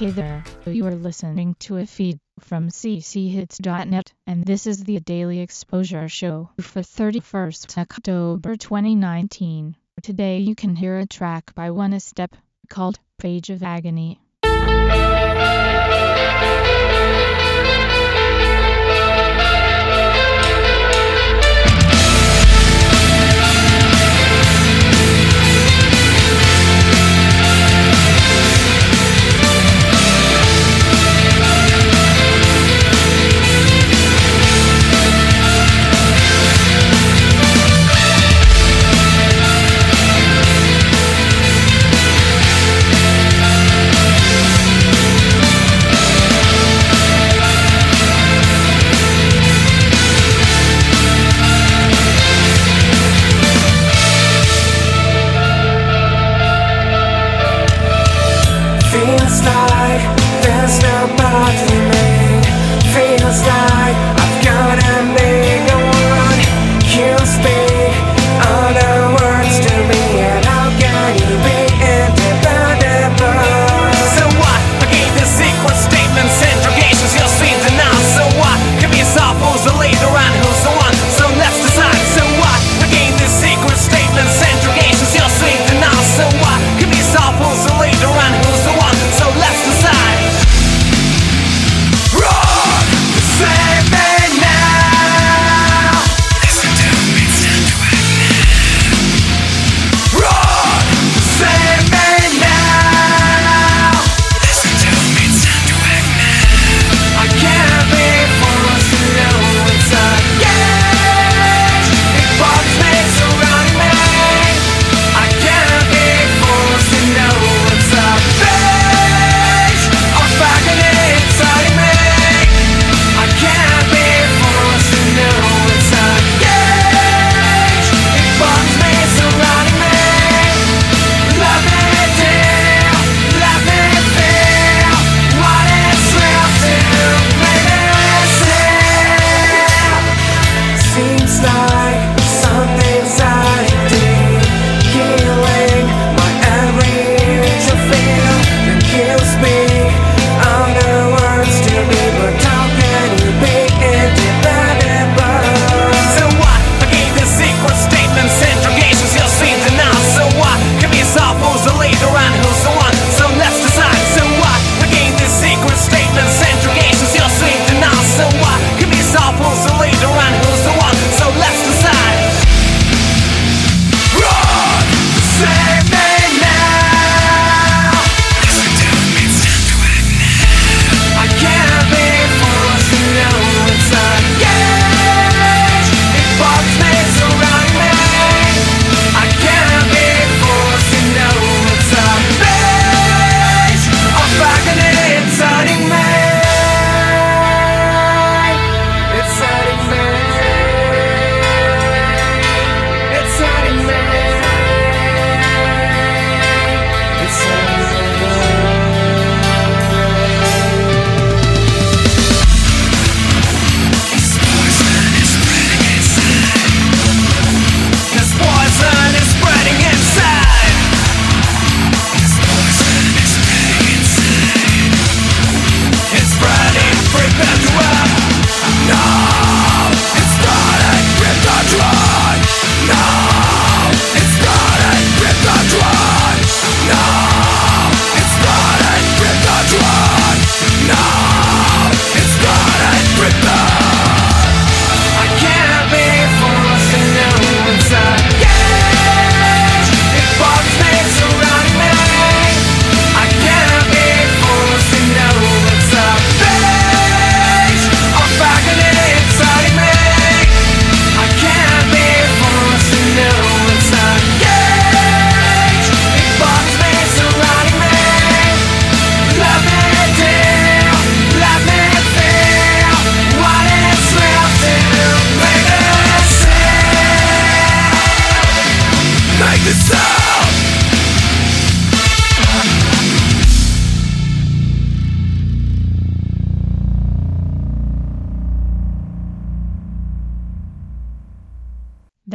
Hey there, you are listening to a feed from cchits.net, and this is the Daily Exposure Show for 31st October 2019. Today you can hear a track by One A Step, called Page of Agony.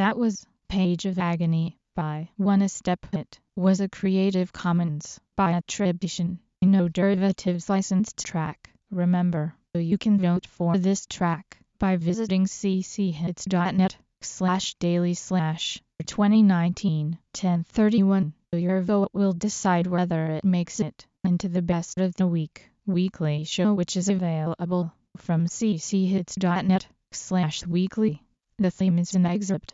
That was Page of Agony by One Step. It was a Creative Commons by attribution, no derivatives licensed track. Remember, you can vote for this track by visiting cchits.net slash daily slash 2019 1031. Your vote will decide whether it makes it into the best of the week weekly show which is available from cchits.net slash weekly. The theme is an excerpt